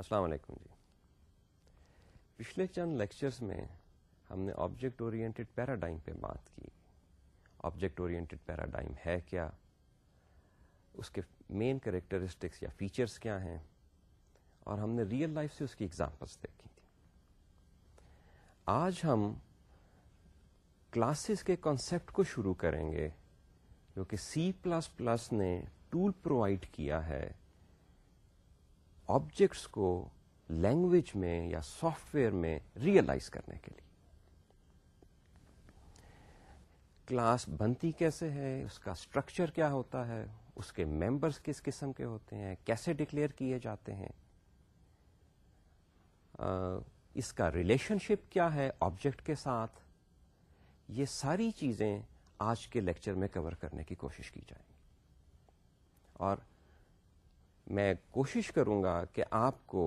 السلام علیکم جی پچھلے چند لیکچرز میں ہم نے آبجیکٹ اورینٹڈ پیراڈائم پہ بات کی آبجیکٹ اورینٹڈ پیراڈائم ہے کیا اس کے مین کریکٹرسٹکس یا فیچرز کیا ہیں اور ہم نے ریئل لائف سے اس کی ایگزامپلس دیکھی تھی آج ہم کلاسز کے کانسیپٹ کو شروع کریں گے جو کہ سی پلس پلس نے ٹول پرووائڈ کیا ہے آبجیکٹس کو لینگویج میں یا سافٹ ویئر میں ریئلائز کرنے کے لیے کلاس بنتی کیسے ہے اس کا اسٹرکچر کیا ہوتا ہے اس کے ممبرس کس قسم کے ہوتے ہیں کیسے ڈکلیئر کیے جاتے ہیں اس کا ریلیشن شپ کیا ہے آبجیکٹ کے ساتھ یہ ساری چیزیں آج کے لیکچر میں کور کرنے کی کوشش کی جائیں گی اور میں کوشش کروں گا کہ آپ کو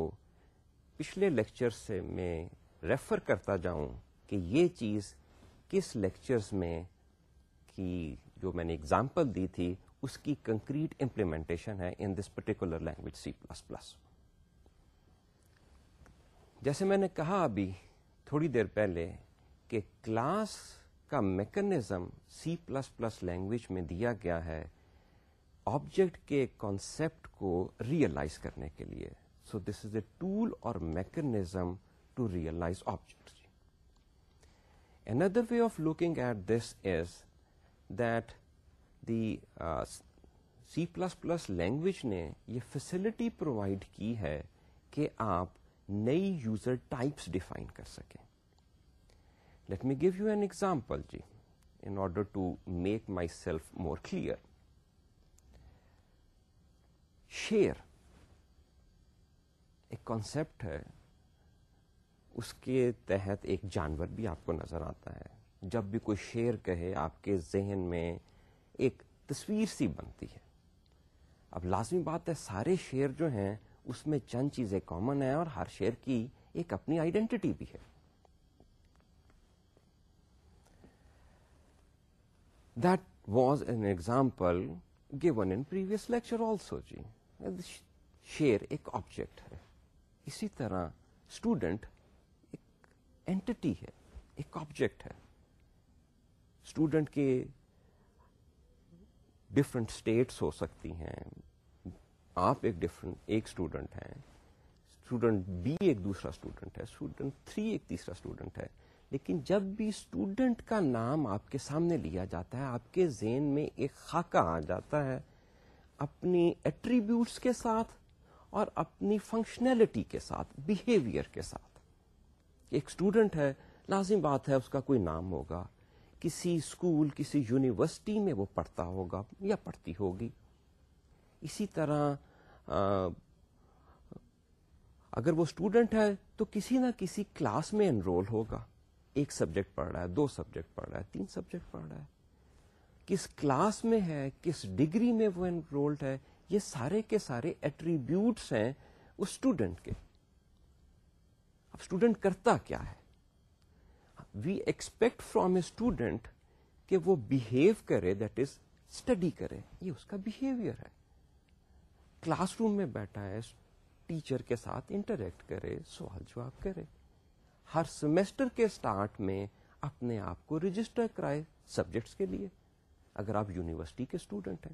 پچھلے لیکچر سے میں ریفر کرتا جاؤں کہ یہ چیز کس لیکچرز میں کی جو میں نے اگزامپل دی تھی اس کی کنکریٹ امپلیمنٹیشن ہے in this particular language C plus plus جیسے میں نے کہا ابھی تھوڑی دیر پہلے کہ کلاس کا mechanism C plus plus language میں دیا گیا ہے آبجیکٹ کے کانسیپٹ کو ریئلائز کرنے کے لیے so this is a tool or mechanism to realize objects G an other way of looking at this is that the C plus plus language نے یہ فیسلٹی پرووائڈ کی ہے کہ آپ نئی یوزر ٹائپس ڈیفائن کر سکیں let me give you an example G in order to make myself more clear share ایک کانسیپٹ ہے اس کے تحت ایک جانور بھی آپ کو نظر آتا ہے جب بھی کوئی شیر کہے آپ کے ذہن میں ایک تصویر سی بنتی ہے اب لازمی بات ہے سارے شیر جو ہیں اس میں چند چیزیں کامن ہیں اور ہر شیر کی ایک اپنی آئیڈینٹی بھی ہے that was an example given in previous lecture also جی شیر ایک آبجیکٹ ہے اسی طرح اسٹوڈینٹ ایک اینٹی ہے ایک آبجیکٹ ہے اسٹوڈینٹ کے ڈفرینٹ اسٹیٹس ہو سکتی ہیں آپ ایک ایک اسٹوڈنٹ ہیں اسٹوڈنٹ بی ایک دوسرا اسٹوڈنٹ ہے اسٹوڈنٹ تھری ایک تیسرا اسٹوڈنٹ ہے لیکن جب بھی اسٹوڈنٹ کا نام آپ کے سامنے لیا جاتا ہے آپ کے ذہن میں ایک خاکہ آ جاتا ہے اپنی ایٹریبیوٹس کے ساتھ اور اپنی فنکشنلٹی کے ساتھ بیہیویئر کے ساتھ ایک اسٹوڈنٹ ہے لازم بات ہے اس کا کوئی نام ہوگا کسی اسکول کسی یونیورسٹی میں وہ پڑھتا ہوگا یا پڑھتی ہوگی اسی طرح آ, اگر وہ اسٹوڈنٹ ہے تو کسی نہ کسی کلاس میں انرول ہوگا ایک سبجیکٹ پڑھ رہا ہے دو سبجیکٹ پڑھ رہا ہے تین سبجیکٹ پڑھ رہا ہے کس کلاس میں ہے کس ڈگری میں وہ انرولڈ ہے یہ سارے کے سارے ایٹریبیوٹس ہیں اس اسٹوڈنٹ کے اب اسٹوڈنٹ کرتا کیا ہے we expect from a student کہ وہ بہیو کرے دیٹ از اسٹڈی کرے یہ اس کا بہیویئر ہے کلاس روم میں بیٹھا ہے ٹیچر کے ساتھ انٹریکٹ کرے سوال جواب کرے ہر سیمسٹر کے اسٹارٹ میں اپنے آپ کو رجسٹر کرائے سبجیکٹس کے لیے اگر آپ یونیورسٹی کے اسٹوڈنٹ ہیں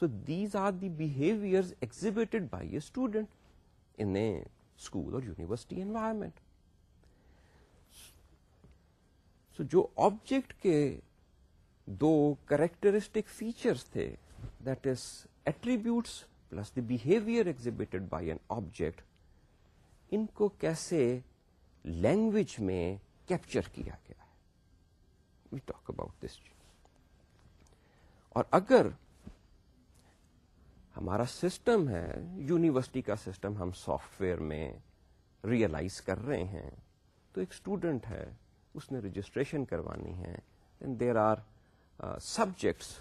so these are the behaviour exhibited by a student in school or university environment so جو آبجیکٹ کے دو کریکٹرسٹک فیچرس تھے that is attributes plus the behaviour exhibited by an object ان کو کیسے لینگویج میں capture کیا گیا ہے وی ٹاک اباؤٹ دس اور اگر ہمارا سسٹم ہے یونیورسٹی کا سسٹم ہم سافٹ ویئر میں ریئلائز کر رہے ہیں تو ایک اسٹوڈنٹ ہے اس نے رجسٹریشن کروانی ہے دیر آر سبجیکٹس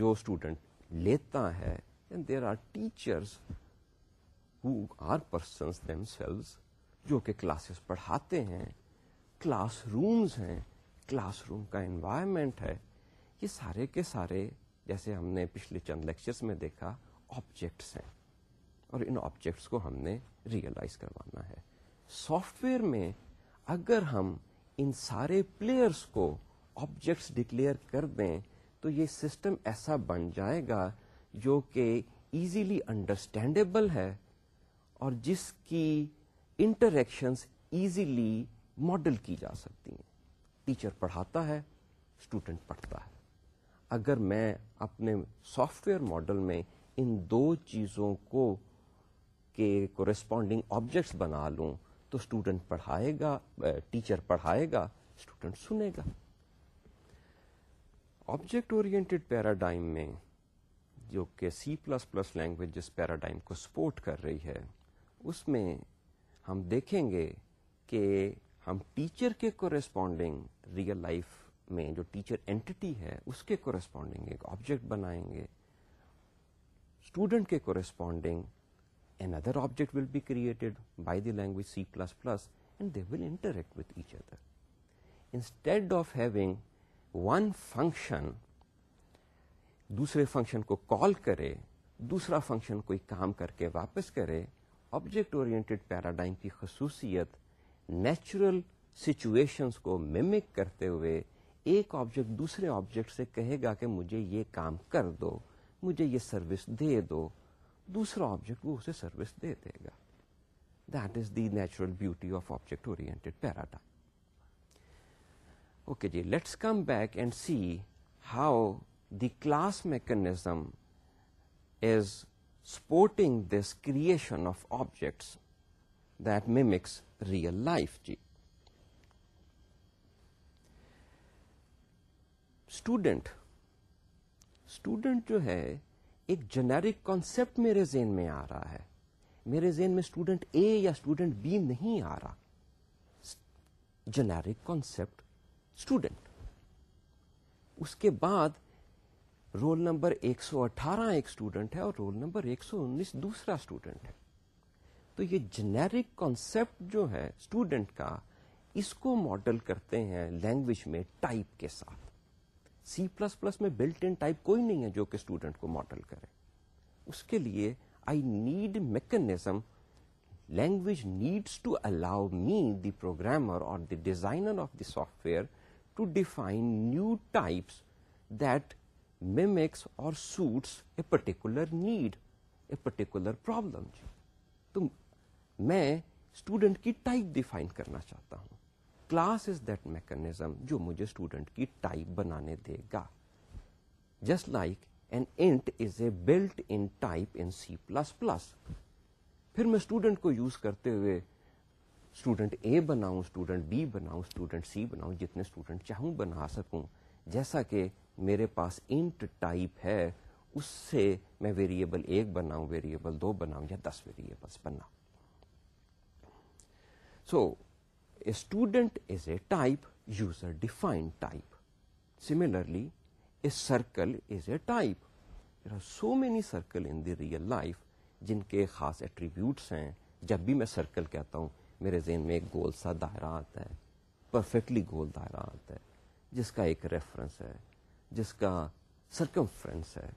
جو اسٹوڈنٹ لیتا ہے there are teachers who are persons themselves جو کہ کلاسز پڑھاتے ہیں کلاس رومز ہیں کلاس روم کا انوائرمنٹ ہے یہ سارے کے سارے جیسے ہم نے پچھلے چند لیکچرز میں دیکھا آبجیکٹس ہیں اور ان آبجیکٹس کو ہم نے ریئلائز کروانا ہے سافٹ ویئر میں اگر ہم ان سارے پلیئرس کو آبجیکٹس ڈکلیئر کر دیں تو یہ سسٹم ایسا بن جائے گا جو کہ ایزیلی انڈرسٹینڈیبل ہے اور جس کی انٹریکشنس ایزیلی ماڈل کی جا سکتی ہیں ٹیچر پڑھاتا ہے اسٹوڈنٹ پڑھتا ہے اگر میں اپنے سافٹ ویئر ماڈل میں ان دو چیزوں کو کے کورسپونڈنگ آبجیکٹس بنا لوں تو اسٹوڈنٹ پڑھائے گا ٹیچر پڑھائے گا اسٹوڈنٹ سنے گا آبجیکٹ اورینٹیڈ پیراڈائم میں جو کہ سی پلس پلس لینگویج جس پیراڈائم کو سپورٹ کر رہی ہے اس میں ہم دیکھیں گے کہ ہم ٹیچر کے کورسپونڈنگ ریئل لائف میں جو ٹیچر اینٹی ہے اس کے کورسپونڈنگ ایک آبجیکٹ بنائیں گے اسٹوڈنٹ کے corresponding an other object will be created by the language C plus plus and they will interact with each other instead of having one function دوسرے فنکشن کو call کرے دوسرا فنکشن کوئی کام کر کے واپس کرے آبجیکٹ اورینٹیڈ پیراڈائم کی خصوصیت نیچرل سچویشنس کو ممک کرتے ہوئے ایک آبجیکٹ دوسرے آبجیکٹ سے کہے گا کہ مجھے یہ کام کر دو مجھے یہ سروس دے دو دوسرا آبجیکٹ وہ اسے سروس دے دے گا that is the natural beauty of object aware پیراٹا okay G let's come back and see how the class mechanism is supporting this creation of objects that me real life G student student جو ہے ایک generic concept میرے ذہن میں آ رہا ہے میرے ذہن میں اسٹوڈنٹ اے یا اسٹوڈینٹ بی نہیں آ رہا جنیرک کانسیپٹ اسٹوڈینٹ اس کے بعد رول نمبر ایک سو اٹھارہ ایک اسٹوڈینٹ ہے اور رول نمبر ایک سو انیس دوسرا اسٹوڈینٹ ہے تو یہ جنیرک کانسیپٹ جو ہے اسٹوڈینٹ کا اس کو ماڈل کرتے ہیں لینگویج میں ٹائپ کے ساتھ سی پلس پلس میں بلٹ ان ٹائپ کوئی نہیں ہے جو کہ اسٹوڈنٹ کو ماڈل کرے اس کے لیے I need mechanism language needs to allow me the programmer or the designer of the software to define new types that mimics or suits a particular need a particular problem تو میں student کی type define کرنا چاہتا ہوں class is that mechanism جو مجھے student کی type بنانے دے گا just like an int is a built in type in C plus plus پھر میں اسٹوڈنٹ کو یوز کرتے ہوئے اسٹوڈنٹ اے بناؤں اسٹوڈنٹ بی بناؤں اسٹوڈنٹ سی بناؤں جتنے اسٹوڈنٹ چاہوں بنا سکوں جیسا کہ میرے پاس انٹ ٹائپ ہے اس سے میں ویریبل ایک بناؤں ویریبل دو بناؤں یا دس ویریبلس بناؤں so student is a type user defined type similarly a circle is a type so many circle in the real life جن کے خاص ایٹریبیوٹس ہیں جب بھی میں سرکل کہتا ہوں میرے ذہن میں ایک گول سا دائرہ آتا ہے پرفیکٹلی گول دائرہ آتا ہے جس کا ایک ریفرنس ہے جس کا سرکمفرنس ہے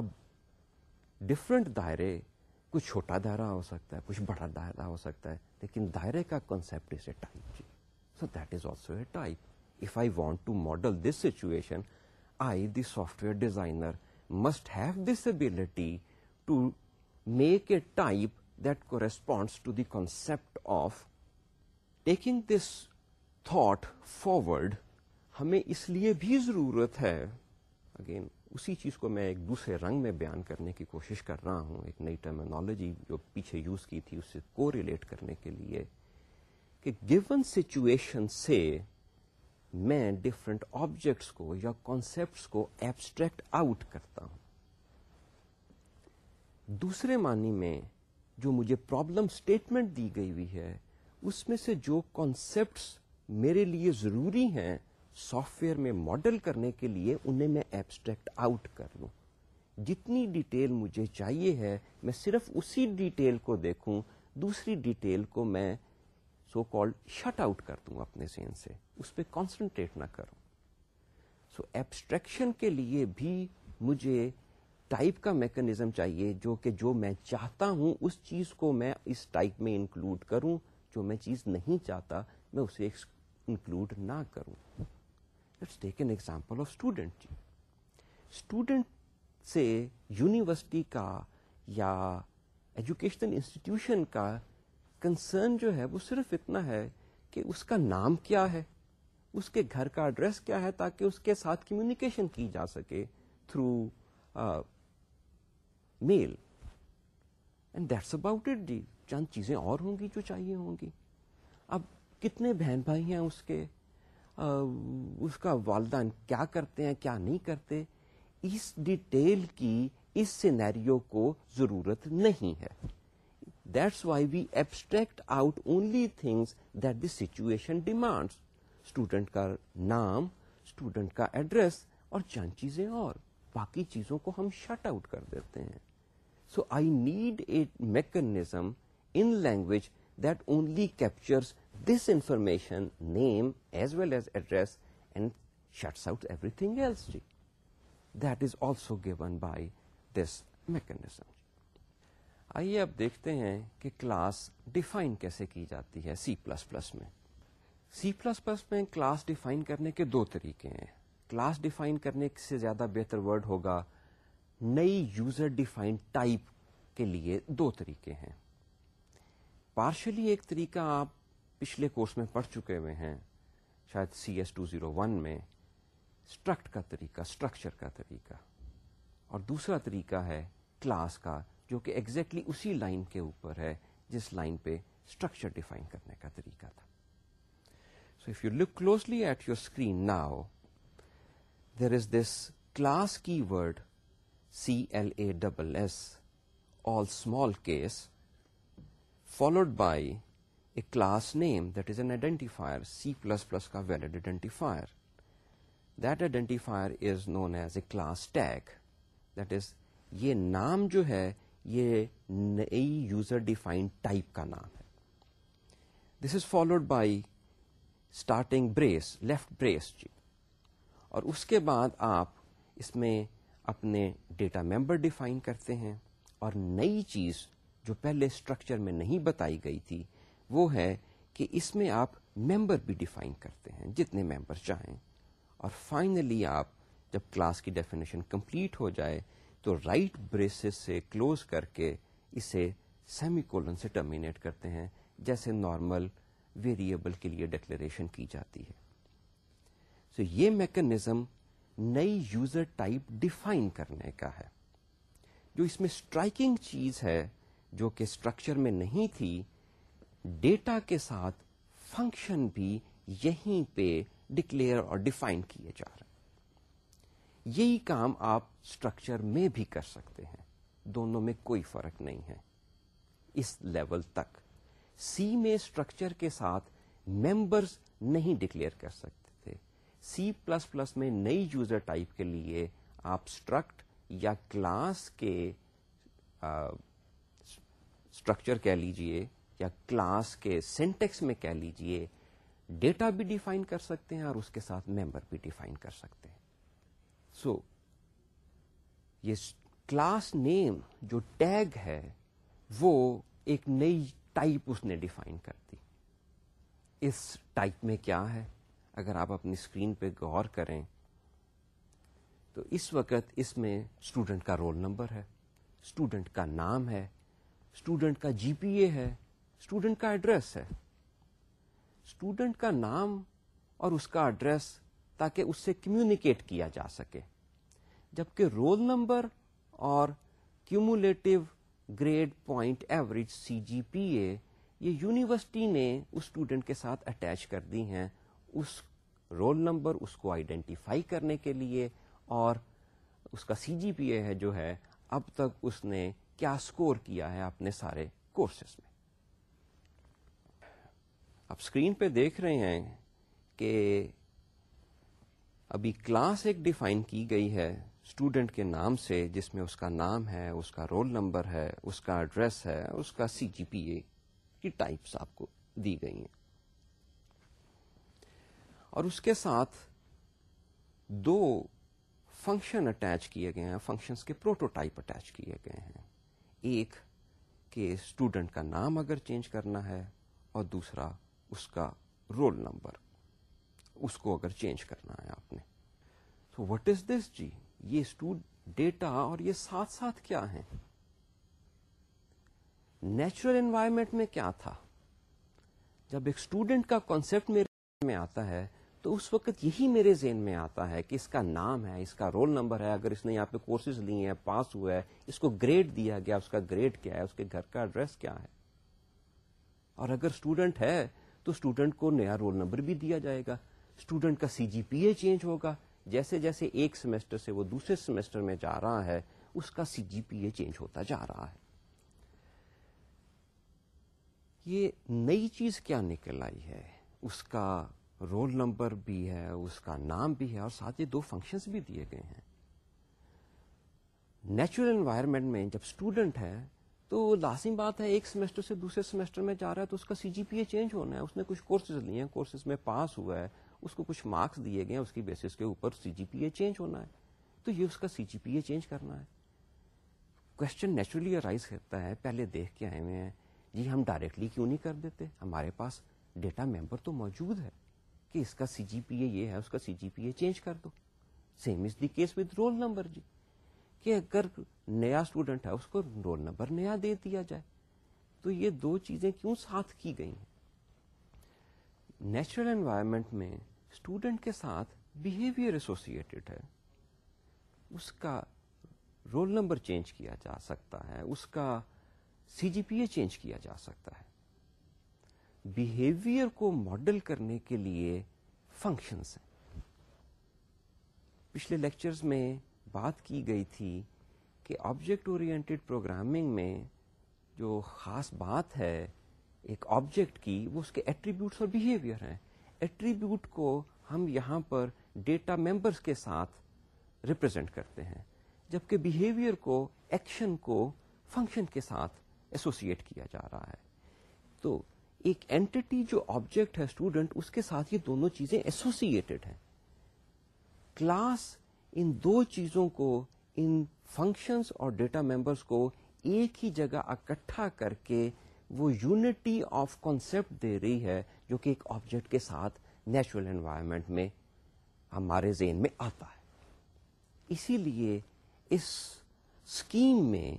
اب ڈفرینٹ دائرے کچھ چھوٹا دائرہ ہو سکتا ہے کچھ بڑا دائرہ ہو سکتا ہے لیکن دائرے کا concept is a type G so that is also a type if I want to model this situation I the software designer must have this ability to make a type that کو to the concept of taking this thought forward ہمیں اس لیے بھی ضرورت ہے again اسی چیز کو میں ایک دوسرے رنگ میں بیان کرنے کی کوشش کر رہا ہوں ایک نئی ٹرمینالوجی جو پیچھے یوز کی تھی اس سے کو ریلیٹ کرنے کے لیے کہ گیون سچویشن سے میں ڈفرینٹ آبجیکٹس کو یا کانسیپٹس کو ایبسٹریکٹ آؤٹ کرتا ہوں دوسرے معنی میں جو مجھے پرابلم اسٹیٹمنٹ دی گئی ہوئی ہے اس میں سے جو کانسیپٹس میرے لیے ضروری ہیں سافٹ ویئر میں ماڈل کرنے کے لیے انہیں میں ایبسٹریکٹ آؤٹ کر لوں جتنی ڈیٹیل مجھے چاہیے ہے میں صرف اسی ڈیٹیل کو دیکھوں دوسری ڈیٹیل کو میں سو کال شٹ آؤٹ کر دوں اپنے سین سے اس پہ کانسنٹریٹ نہ کروں سو so, ایبسٹریکشن کے لیے بھی مجھے ٹائپ کا میکنیزم چاہیے جو کہ جو میں چاہتا ہوں اس چیز کو میں اس ٹائپ میں انکلوڈ کروں جو میں چیز نہیں چاہتا میں اسے انکلوڈ نہ کروں let's take an example of student G student سے یونیورسٹی کا یا ایجوکیشنل انسٹیٹیوشن کا کنسرن جو ہے وہ صرف اتنا ہے کہ اس کا نام کیا ہے اس کے گھر کا ایڈریس کیا ہے تاکہ اس کے ساتھ کمیونیکیشن کی جا سکے through mail and that's about it جی چند چیزیں اور ہوں گی جو چاہیے ہوں گی اب کتنے بہن بھائی ہیں اس کے اس کا والدین کیا کرتے ہیں کیا نہیں کرتے اس ڈیٹیل کی اس سینیریو کو ضرورت نہیں ہے that's why we abstract out only things that the situation demands student کا نام اسٹوڈنٹ کا ایڈریس اور چند چیزیں اور باقی چیزوں کو ہم شٹ آؤٹ کر دیتے ہیں so I need a mechanism in language this this information name as well as address and shuts out everything else is also given by this mechanism آئیے اب دیکھتے ہیں کہ کلاس ڈیفائن کیسے کی جاتی ہے سی پلس پلس میں سی پلس پلس میں کلاس ڈیفائن کرنے کے دو طریقے ہیں کلاس ڈیفائن کرنے سے زیادہ بہتر ورڈ ہوگا نئی یوزر ڈیفائن ٹائپ کے لیے دو طریقے ہیں پارشلی ایک طریقہ آپ پچھلے کورس میں پڑھ چکے ہوئے ہیں شاید C S two zero one میں اسٹرکٹ کا طریقہ اسٹرکچر کا طریقہ اور دوسرا طریقہ ہے کلاس کا جو کہ ایگزیکٹلی exactly اسی لائن کے اوپر ہے جس لائن پہ اسٹرکچر ڈیفائن کرنے کا طریقہ تھا so if you look closely at your screen now there is this class keyword C L A double S all small case followed by a class name that is an identifier C plus plus کا valid identifier that identifier is known as a class tag that is یہ نام جو ہے یہ نئی user defined type کا نام ہے this is followed by starting brace left brace جی اور اس کے بعد آپ اس میں اپنے ڈیٹا ممبر ڈیفائن کرتے ہیں اور نئی چیز جو پہلے اسٹرکچر میں نہیں بتائی گئی تھی وہ ہے کہ اس میں آپ ممبر بھی ڈیفائن کرتے ہیں جتنے ممبر چاہیں اور فائنلی آپ جب کلاس کی ڈیفینیشن کمپلیٹ ہو جائے تو رائٹ بریس سے کلوز کر کے اسے سیمی کولن سے ٹرمینیٹ کرتے ہیں جیسے نارمل ویریبل کے لیے ڈکلریشن کی جاتی ہے سو so یہ میکنزم نئی یوزر ٹائپ ڈیفائن کرنے کا ہے جو اس میں اسٹرائکنگ چیز ہے جو کہ اسٹرکچر میں نہیں تھی ڈیٹا کے ساتھ فنکشن بھی یہیں پہ ڈکلیئر اور ڈیفائن کیے جا رہے ہیں یہی کام آپ اسٹرکچر میں بھی کر سکتے ہیں دونوں میں کوئی فرق نہیں ہے اس لیول تک سی میں اسٹرکچر کے ساتھ ممبرس نہیں ڈکلیئر کر سکتے تھے سی پلس پلس میں نئی یوزر ٹائپ کے لیے آپ اسٹرکٹ یا کلاس کے اسٹرکچر کہہ لیجیے یا کلاس کے سینٹیکس میں کہہ لیجیے ڈیٹا بھی ڈیفائن کر سکتے ہیں اور اس کے ساتھ ممبر بھی ڈیفائن کر سکتے ہیں سو so, یہ کلاس نیم جو ٹیگ ہے وہ ایک نئی ٹائپ اس نے ڈیفائن کر دی اس ٹائپ میں کیا ہے اگر آپ اپنی اسکرین پہ غور کریں تو اس وقت اس میں اسٹوڈنٹ کا رول نمبر ہے اسٹوڈنٹ کا نام ہے اسٹوڈینٹ کا جی پی اے ہے اسٹوڈینٹ کا ایڈریس ہے اسٹوڈینٹ کا نام اور اس کا ایڈریس تاکہ اس سے کمیونیکیٹ کیا جا سکے جبکہ رول نمبر اور cumulative grade point average C G P A یہ یونیورسٹی نے اس اسٹوڈینٹ کے ساتھ اٹیچ کر دی ہیں اس رول نمبر اس کو آئیڈینٹیفائی کرنے کے لیے اور اس کا سی جی پی اے ہے جو ہے اب تک اس نے کیا اسکور کیا ہے آپ نے سارے کورسز میں آپ اسکرین پہ دیکھ رہے ہیں کہ ابھی کلاس ایک ڈیفائن کی گئی ہے اسٹوڈنٹ کے نام سے جس میں اس کا نام ہے اس کا رول نمبر ہے اس کا ایڈریس ہے اس کا سی جی پی اے کی ٹائپس آپ کو دی گئی ہیں اور اس کے ساتھ دو فنکشن اٹیچ کیے گئے ہیں فنکشنز کے پروٹوٹائپ اٹیچ کیے گئے ہیں ایک کہ اسٹوڈنٹ کا نام اگر چینج کرنا ہے اور دوسرا اس کا رول نمبر اس کو اگر چینج کرنا ہے آپ نے تو وٹ از دس جی یہ اسٹوڈ ڈیٹا اور یہ ساتھ ساتھ کیا ہے نیچرل انوائرمنٹ میں کیا تھا جب ایک اسٹوڈنٹ کا کانسپٹ میرے میں آتا ہے تو اس وقت یہی میرے ذہن میں آتا ہے کہ اس کا نام ہے اس کا رول نمبر ہے اگر اس نے یہاں پہ کورسز لیے ہیں پاس ہوا ہے اس کو گریڈ دیا گیا اس کا گریڈ کیا ہے اس کے گھر کا ایڈریس کیا ہے اور اگر اسٹوڈنٹ ہے تو اسٹوڈنٹ کو نیا رول نمبر بھی دیا جائے گا اسٹوڈنٹ کا C G P A change ہوگا جیسے جیسے ایک سیمسٹر سے وہ دوسرے سیمسٹر میں جا رہا ہے اس کا C G P A change ہوتا جا رہا ہے یہ نئی چیز کیا نکل آئی ہے اس کا رول نمبر بھی ہے اس کا نام بھی ہے اور ساتھ یہ دو فنکشنز بھی دیے گئے ہیں نیچرل انوائرمنٹ میں جب اسٹوڈنٹ ہے تو لازمی بات ہے ایک سیمسٹر سے دوسرے سیمسٹر میں جا رہا ہے تو اس کا C G P A change ہونا ہے اس نے کچھ کورسز لیے ہیں کورسز میں پاس ہوا ہے اس کو کچھ مارکس دیے گئے ہیں اس کی بیسس کے اوپر سی جی پی اے چینج ہونا ہے تو یہ اس کا C G P A change کرنا ہے کوشچن نیچرلی ارائز کرتا ہے پہلے دیکھ کے آئے ہوئے ہیں جی ہم ڈائریکٹلی کیوں نہیں کر دیتے ہمارے پاس ڈیٹا ممبر تو موجود ہے کہ اس کا سی جی پی اے یہ ہے اس کا C G P A change کر دو same is the case with roll number جی کہ اگر نیا اسٹوڈنٹ ہے اس کو رول نمبر نیا دے دیا جائے تو یہ دو چیزیں کیوں ساتھ کی گئی ہیں نیچرل انوائرمنٹ میں اسٹوڈنٹ کے ساتھ بہیویئر ایسوسیٹڈ ہے اس کا رول نمبر چینج کیا جا سکتا ہے اس کا C G P A change کیا جا سکتا ہے بہیویئر کو ماڈل کرنے کے لیے فنکشنس ہیں پچھلے لیکچرز میں بات کی گئی تھی کہ آبجیکٹ اورینٹیڈ پروگرامنگ میں جو خاص بات ہے ایک آبجیکٹ کی وہ اس کے ایٹریبیوٹس اور بہیویئر ہیں ایٹریبیوٹ کو ہم یہاں پر ڈیٹا ممبرس کے ساتھ ریپرزینٹ کرتے ہیں جبکہ بیہیویئر کو ایکشن کو فنکشن کے ساتھ ایسوسیٹ کیا جا رہا ہے تو ایک اینٹی جو آبجیکٹ ہے اسٹوڈنٹ اس کے ساتھ یہ دونوں چیزیں ایسوسیٹیڈ ہیں کلاس ان دو چیزوں کو ان فنکشنس اور ڈیٹا ممبرس کو ایک ہی جگہ اکٹھا کر کے وہ یونٹی آف کانسپٹ دے رہی ہے جو کہ ایک آبجیکٹ کے ساتھ نیچرل انوائرمنٹ میں ہمارے ذہن میں آتا ہے اسی لیے اس اسکیم میں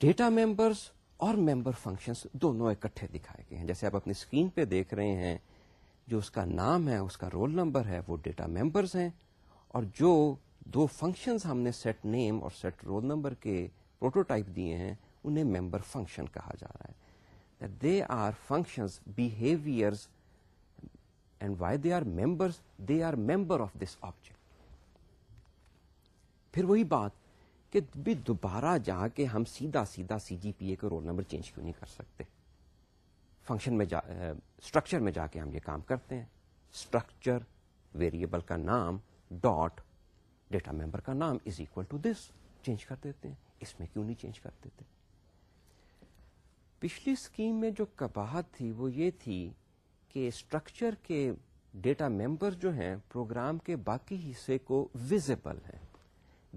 ڈیٹا ممبرس اور ممبر فنکشن دونوں اکٹھے دکھائے گئے ہیں جیسے آپ اپنی اسکرین پہ دیکھ رہے ہیں جو اس کا نام ہے اس کا رول نمبر ہے وہ ڈیٹا ممبرز ہیں اور جو دو فنکشن ہم نے سیٹ نیم اور سیٹ رول نمبر کے پروٹوٹائپ دیے ہیں انہیں ممبر فنکشن کہا جا رہا ہے they are functions behaviour and why they are members they are member of this object پھر وہی بات کہ بھی دوبارہ جا کے ہم سیدھا سیدھا سی جی پی اے کا رول نمبر چینج کیوں نہیں کر سکتے فنکشن میں جا اسٹرکچر میں جا کے ہم یہ کام کرتے ہیں اسٹرکچر ویریبل کا نام ڈاٹ ڈیٹا ممبر کا نام is equal to this change کر دیتے ہیں اس میں کیوں نہیں چینج کر دیتے پچھلی اسکیم میں جو کباہت تھی وہ یہ تھی کہ اسٹرکچر کے ڈیٹا ممبر جو ہیں پروگرام کے باقی حصے کو وزبل ہیں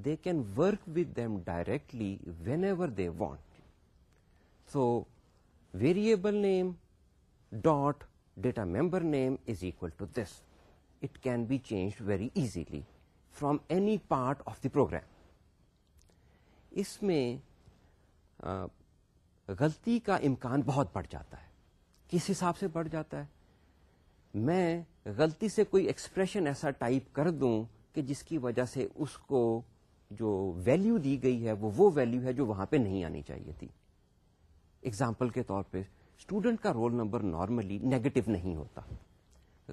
they can work with them directly whenever they want so variable name dot data member name is equal to this it can be change very easily from any part of the program اس میں غلطی کا امکان بہت بڑھ جاتا ہے کس حساب سے بڑھ جاتا ہے میں غلطی سے کوئی ایکسپریشن ایسا ٹائپ کر دوں کہ جس کی وجہ سے اس کو جو ویلیو دی گئی ہے وہ وہ ویلیو ہے جو وہاں پہ نہیں آنی چاہیے تھی اگزامپل کے طور پہ اسٹوڈنٹ کا رول نمبر نارملی نیگیٹو نہیں ہوتا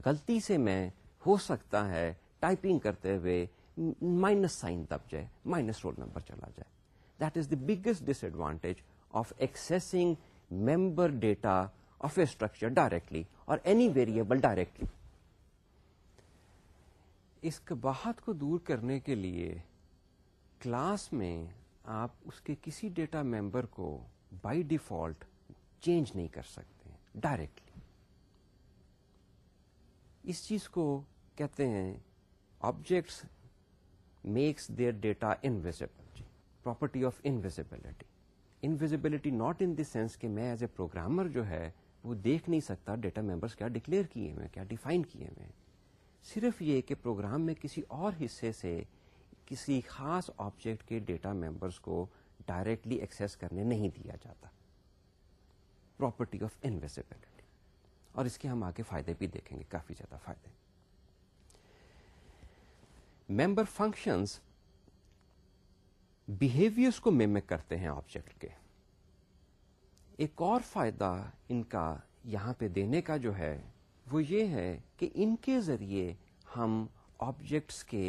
غلطی سے میں ہو سکتا ہے ٹائپنگ کرتے ہوئے مائنس سائن دب جائے مائنس رول نمبر چلا جائے that is the biggest disadvantage of accessing member data of a structure directly or any variable directly اس کباہ کو دور کرنے کے لیے کلاس میں آپ اس کے کسی ڈیٹا ممبر کو بائی ڈیفالٹ چینج نہیں کر سکتے ڈائریکٹلی اس چیز کو کہتے ہیں objects makes their data invisible property of invisibility invisibility not in the sense کہ میں ایز اے پروگرامر جو ہے وہ دیکھ نہیں سکتا ڈیٹا ممبرس کیا ڈکلیئر کیے ہوئے کیا ڈیفائن کیے ہوئے صرف یہ کہ پروگرام میں کسی اور حصے سے کسی خاص آبجیکٹ کے ڈیٹا ممبرس کو ڈائریکٹلی ایکسیس کرنے نہیں دیا جاتا پراپرٹی آف انویسبلٹی اور اس کے ہم آگے فائدے بھی دیکھیں گے کافی زیادہ فائدے ممبر فنکشنز بہیویئرس کو میمک کرتے ہیں آبجیکٹ کے ایک اور فائدہ ان کا یہاں پہ دینے کا جو ہے وہ یہ ہے کہ ان کے ذریعے ہم آبجیکٹس کے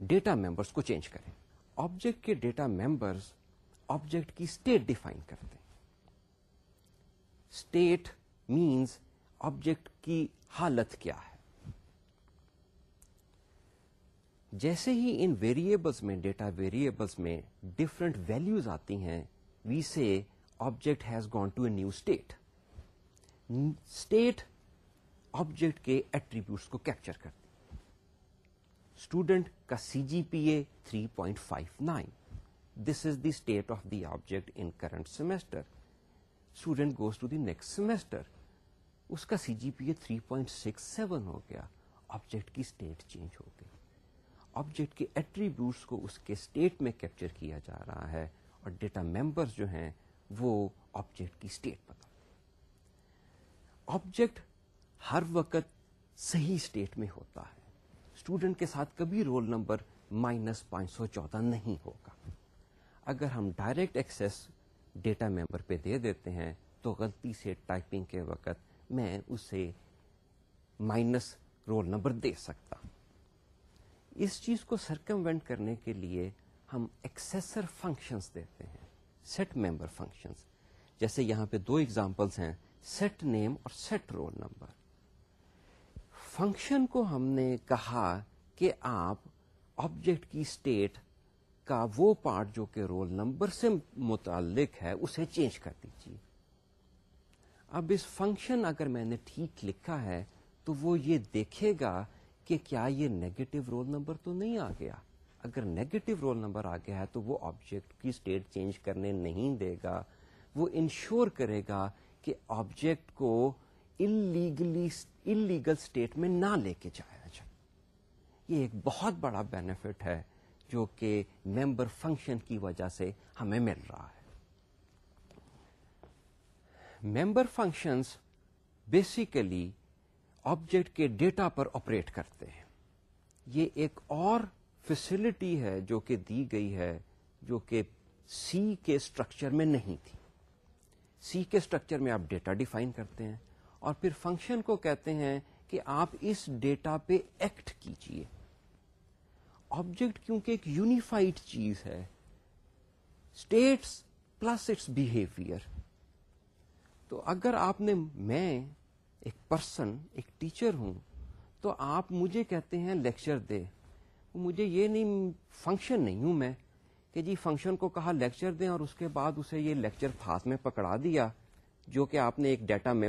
ڈیٹا ممبرس کو چینج کریں آبجیکٹ کے ڈیٹا ممبرس آبجیکٹ کی اسٹیٹ ڈیفائن کرتے ہیں اسٹیٹ مینس آبجیکٹ کی حالت کیا ہے جیسے ہی ان ویریبلس میں ڈیٹا ویریبلس میں ڈفرنٹ ویلوز آتی ہیں we say object has gone to a new state state object کے ایٹریبیوٹس کو کیپچر کرتی اسٹوڈنٹ کا C G P A three point five nine this is the state of the object in current semester student goes to the next semester اس کا C G P A three point six seven ہو گیا object کی state change ہو گئی object کے attributes کو اس کے state میں کیپچر کیا جا رہا ہے اور ڈیٹا میمبر جو ہیں وہ آبجیکٹ کی اسٹیٹ بتا آبجیکٹ ہر وقت صحیح اسٹیٹ میں ہوتا ہے اسٹوڈنٹ کے ساتھ کبھی رول نمبر مائنس پانچ سو چودہ نہیں ہوگا اگر ہم ڈائریکٹ ایکسیس ڈیٹا ممبر پہ دے دیتے ہیں تو غلطی سے ٹائپنگ کے وقت میں اسے مائنس رول نمبر دے سکتا اس چیز کو سرکم وینٹ کرنے کے لیے ہم ایکسیسر فنکشنز دیتے ہیں سیٹ ممبر فنکشنز جیسے یہاں پہ دو ایگزامپلس ہیں سیٹ نیم اور سیٹ رول نمبر فنکشن کو ہم نے کہا کہ آپ آبجیکٹ کی اسٹیٹ کا وہ پارٹ جو کہ رول نمبر سے متعلق ہے اسے چینج کر دیجیے اب اس فنکشن اگر میں نے ٹھیک لکھا ہے تو وہ یہ دیکھے گا کہ کیا یہ نیگیٹو رول نمبر تو نہیں آ گیا اگر نیگیٹو رول نمبر آ گیا ہے تو وہ آبجیکٹ کی اسٹیٹ چینج کرنے نہیں دے گا وہ انشور کرے گا کہ آبجیکٹ کو انلیگل اسٹیٹ میں نہ لے کے جایا جائے یہ ایک بہت بڑا بینیفٹ ہے جو کہ ممبر فنکشن کی وجہ سے ہمیں مل رہا ہے ممبر فنکشنز بیسیکلی آبجیکٹ کے ڈیٹا پر آپریٹ کرتے ہیں یہ ایک اور فیسلٹی ہے جو کہ دی گئی ہے جو کہ سی کے اسٹرکچر میں نہیں تھی سی کے اسٹرکچر میں آپ ڈیٹا ڈیفائن کرتے ہیں اور پھر فنکشن کو کہتے ہیں کہ آپ اس ڈیٹا پہ ایکٹ کیجئے آبجیکٹ کیونکہ ایک یونیفائڈ چیز ہے اسٹیٹس پلس اٹس بہیویئر تو اگر آپ نے میں ایک پرسن ایک ٹیچر ہوں تو آپ مجھے کہتے ہیں لیکچر دے مجھے یہ نہیں فنکشن نہیں ہوں میں کہ جی فنکشن کو کہا لیکچر دیں اور اس کے بعد اسے یہ لیکچر ہاتھ میں پکڑا دیا جو کہ آپ نے ایک ڈیٹا میں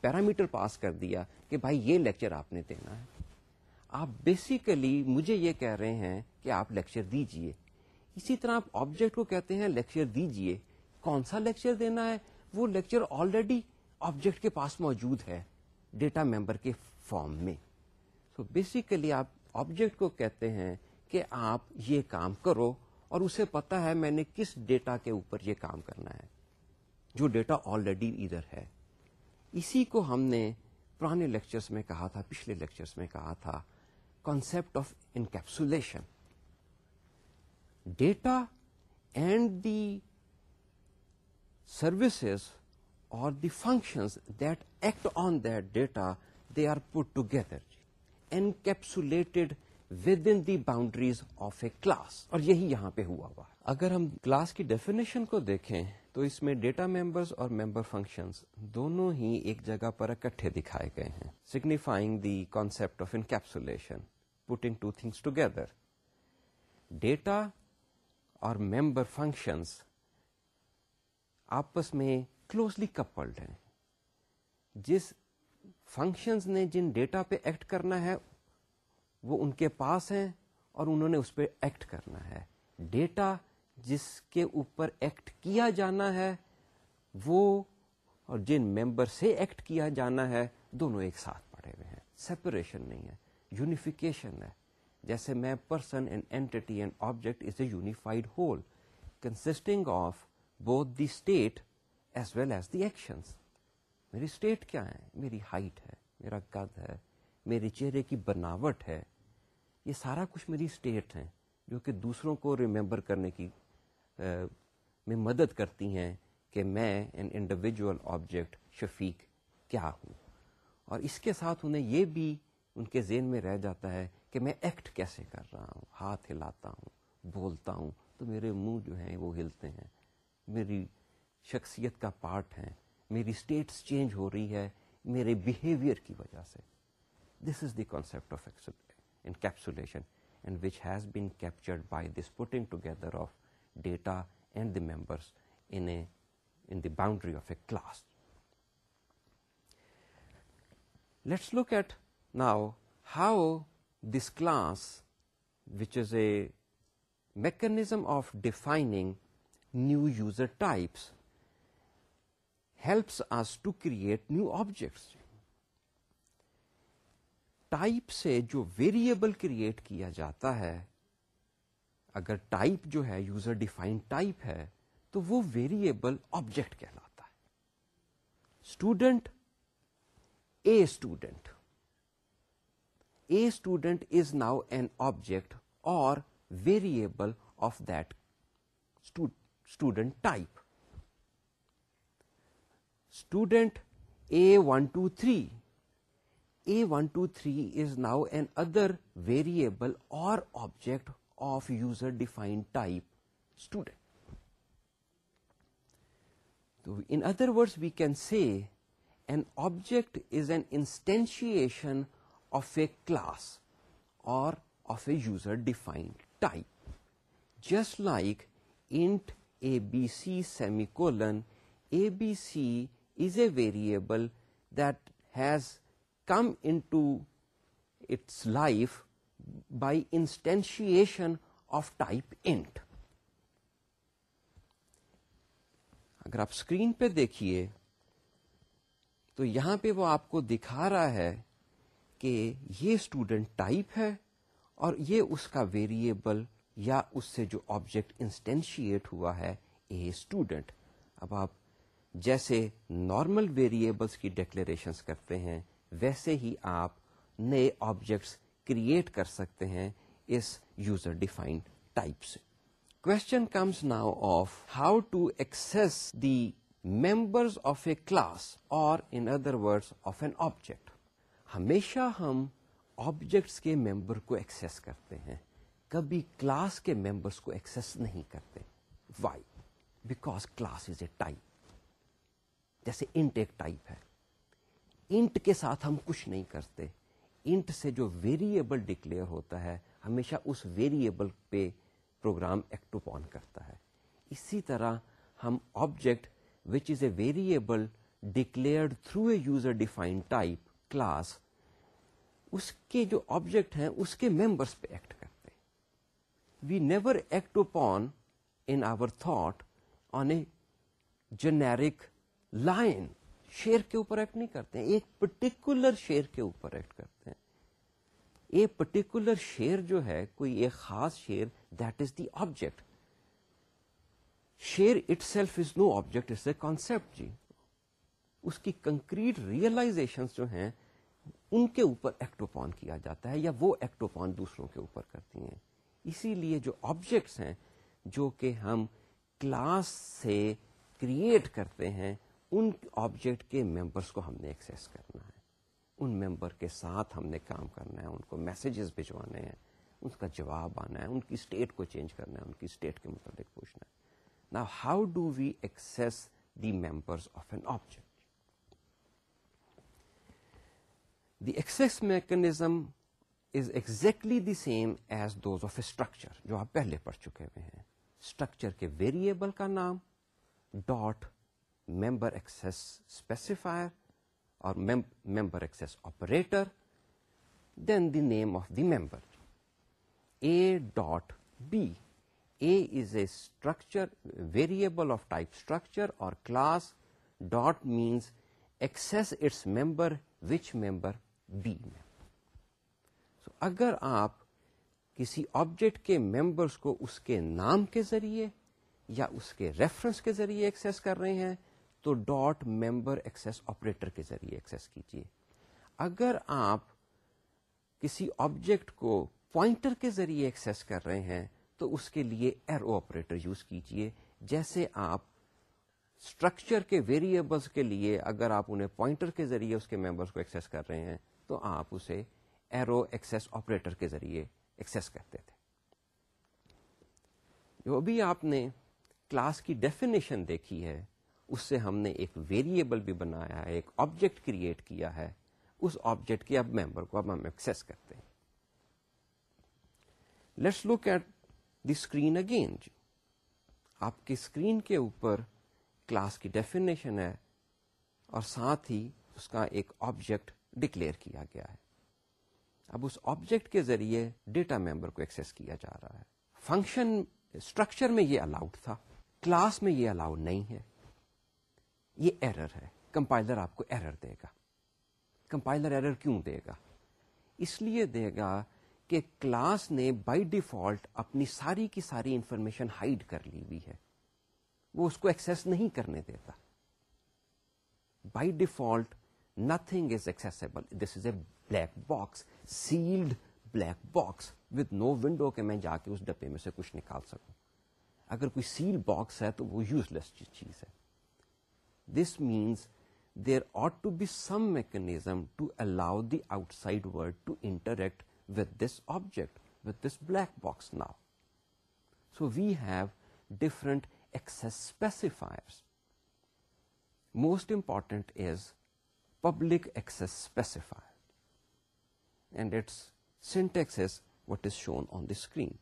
پیرامیٹر پاس کر دیا کہ بھائی یہ لیکچر آپ نے دینا ہے آپ بیسیکلی مجھے یہ کہہ رہے ہیں کہ آپ لیکچر دیجئے اسی طرح آپ آبجیکٹ کو کہتے ہیں لیکچر دیجئے کون سا لیکچر دینا ہے وہ لیکچر آلریڈی آبجیکٹ کے پاس موجود ہے ڈیٹا ممبر کے فارم میں بیسیکلی آپ آبجیکٹ کو کہتے ہیں کہ آپ یہ کام کرو اور اسے پتا ہے میں نے کس ڈیٹا کے اوپر یہ کام کرنا ہے جو ڈیٹا آلریڈی ادھر ہے اسی کو ہم نے پرانے لیکچرز میں کہا تھا پچھلے لیکچرز میں کہا تھا concept of encapsulation data and the services اور the functions that act on that data they are put together encapsulated with in the boundaries of a class اور یہی یہاں پہ ہوا ہوا اگر ہم کلاس کی ڈیفینیشن کو دیکھیں تو اس میں ڈیٹا ممبرس اور ممبر فنکشنس دونوں ہی ایک جگہ پر اکٹھے دکھائے گئے ہیں signifying the concept of encapsulation putting two things together data اور ممبر فنکشنس آپس میں کلوزلی کپلڈ ہیں جس فنکشنز نے جن ڈیٹا پہ ایکٹ کرنا ہے وہ ان کے پاس ہیں اور انہوں نے اس پہ ایکٹ کرنا ہے ڈیٹا جس کے اوپر ایکٹ کیا جانا ہے وہ اور جن ممبر سے ایکٹ کیا جانا ہے دونوں ایک ساتھ پڑے ہوئے ہیں سیپریشن نہیں ہے یونیفیکیشن ہے جیسے میں person and entity and object is a unified whole consisting of both the state as well as the action میری اسٹیٹ کیا ہے میری ہائٹ ہے میرا قد ہے میرے چہرے کی بناوٹ ہے یہ سارا کچھ میری اسٹیٹ ہے جو کہ دوسروں کو ریمبر کرنے کی میں مدد کرتی ہیں کہ میں این انڈیویجول آبجیکٹ شفیق کیا ہوں اور اس کے ساتھ انہیں یہ بھی ان کے ذہن میں رہ جاتا ہے کہ میں ایکٹ کیسے کر رہا ہوں ہاتھ ہلاتا ہوں بولتا ہوں تو میرے منہ جو ہیں وہ ہلتے ہیں میری شخصیت کا پارٹ ہیں میری اسٹیٹس چینج ہو رہی ہے میرے بیہیویئر کی وجہ سے this is the concept of encapsulation which has been captured by this putting together of data and the members in the boundary of a class let's look at now how this class which is a mechanism of defining new user types helps us to create new objects type سے جو variable create کیا جاتا ہے اگر type جو ہے user define type ہے تو وہ ویریبل آبجیکٹ کہلاتا ہے student A student A student is now an object اور variable of that student type student A one two three A one two three is now another variable اور object of user-defined type student. So, in other words, we can say an object is an instantiation of a class or of a user-defined type, just like int abc semicolon. ABC is a variable that has come into its life by instantiation of type int. اگر آپ screen پہ دیکھیے تو یہاں پہ وہ آپ کو دکھا رہا ہے کہ یہ اسٹوڈنٹ ٹائپ ہے اور یہ اس کا ویریبل یا اس سے جو آبجیکٹ انسٹینشیٹ ہوا ہے اے اسٹوڈنٹ اب آپ جیسے نارمل ویریبلس کی ڈیکلریشن کرتے ہیں ویسے ہی آپ نئے آبجیکٹس کریٹ کر سکتے ہیں اس یوزر ڈیفائنڈ ٹائپ سے question comes now of how to access the members of a class اور in other word of an object ہمیشہ ہم آبجیکٹس کے ممبر کو ایکس کرتے ہیں کبھی کلاس کے ممبرس کو ایکسس نہیں کرتے why because class is a type جیسے انٹ ایک ٹائپ ہے انٹ کے ساتھ ہم کچھ نہیں کرتے انٹ سے جو ویریبل ڈکلیئر ہوتا ہے ہمیشہ اس ویریبل پہ پروگرام ایکٹو پون کرتا ہے اسی طرح ہم object which is a variable declared through a user define type class اس کے جو آبجیکٹ ہیں اس کے ممبرس پہ ایکٹ کرتے we never act upon in our thought on a generic lion share کے اوپر ایکٹ نہیں کرتے ایک پرٹیکولر شیر کے اوپر ایکٹ کرتے اے پرٹیکولر شیر جو ہے کوئی ایک خاص شیر دیٹ از دی آبجیکٹ شیر itself is no object is a concept جی اس کی کنکریٹ ریئلائزیشن جو ہیں ان کے اوپر ایکٹوپون کیا جاتا ہے یا وہ ایکٹوپون دوسروں کے اوپر کرتی ہیں اسی لیے جو آبجیکٹس ہیں جو کہ ہم کلاس سے کریٹ کرتے ہیں ان آبجیکٹ کے ممبرس کو ہم نے ایکسیس کرنا ہے ان ممبر کے ساتھ ہم نے کام کرنا ہے ان کو میسیجز بھجوانے ہیں ان کا جواب آنا ہے ان کی اسٹیٹ کو چینج کرنا ہے ان کی اسٹیٹ کے متعلق پوچھنا ہے نا how do we access the members of an object the access mechanism is exactly the same as those of structure جو آپ پہلے پڑھ چکے ہوئے ہیں اسٹرکچر کے ویریبل کا نام ڈاٹ ممبر ایکسیس اسپیسیفائر اور member access operator then the name of the member A dot base A structure variable of type structure اور class dot means access its member which member B میں so اگر آپ کسی object کے members کو اس کے نام کے ذریعے یا اس کے ریفرنس کے ذریعے ایکسس کر رہے ہیں تو ڈاٹ ممبر ایکسیس آپریٹر کے ذریعے ایکسیس کیجیے اگر آپ کسی آبجیکٹ کو پوائنٹر کے ذریعے ایکسس کر رہے ہیں تو اس کے لیے ایرو آپریٹر یوز کیجیے جیسے آپ اسٹرکچر کے ویریبلس کے لیے اگر آپ انہیں پوائنٹر کے ذریعے اس کے ممبرس کو ایکسس کر رہے ہیں تو آپ اسے ایرو ایکسیس آپریٹر کے ذریعے ایکسیس کرتے تھے جو بھی آپ نے کلاس کی ڈیفینیشن دیکھی ہے اس سے ہم نے ایک ویریبل بھی بنایا ہے ایک آبجیکٹ کریٹ کیا ہے اس آبجیکٹ کے اب ممبر کو اب ہم ایکس کرتے ہیں let's look at the screen جی آپ کی اسکرین کے اوپر کلاس کی ڈیفینیشن ہے اور ساتھ ہی اس کا ایک آبجیکٹ ڈکلیئر کیا گیا ہے اب اس آبجیکٹ کے ذریعے ڈیٹا ممبر کو ایکسس کیا جا رہا ہے فنکشن اسٹرکچر میں یہ الاؤڈ تھا کلاس میں یہ الاؤڈ نہیں ہے یہ ایرر ہے کمپائلر آپ کو ایرر دے گا کمپائلر ایرر کیوں دے گا اس لیے دے گا کہ کلاس نے بائی ڈیفالٹ اپنی ساری کی ساری انفارمیشن ہائڈ کر لی ہوئی ہے وہ اس کو ایکسس نہیں کرنے دیتا by default nothing is accessible this is a black box sealed black box with no window کہ میں جا کے اس ڈبے میں سے کچھ نکال سکوں اگر کوئی سیل باکس ہے تو وہ یوز لیس چیز ہے this means there ought to be some mechanism to allow the outside world to interact with this object with this black box now so we have different access specifier most important is public access specifier and its syntax is what is shown on the screen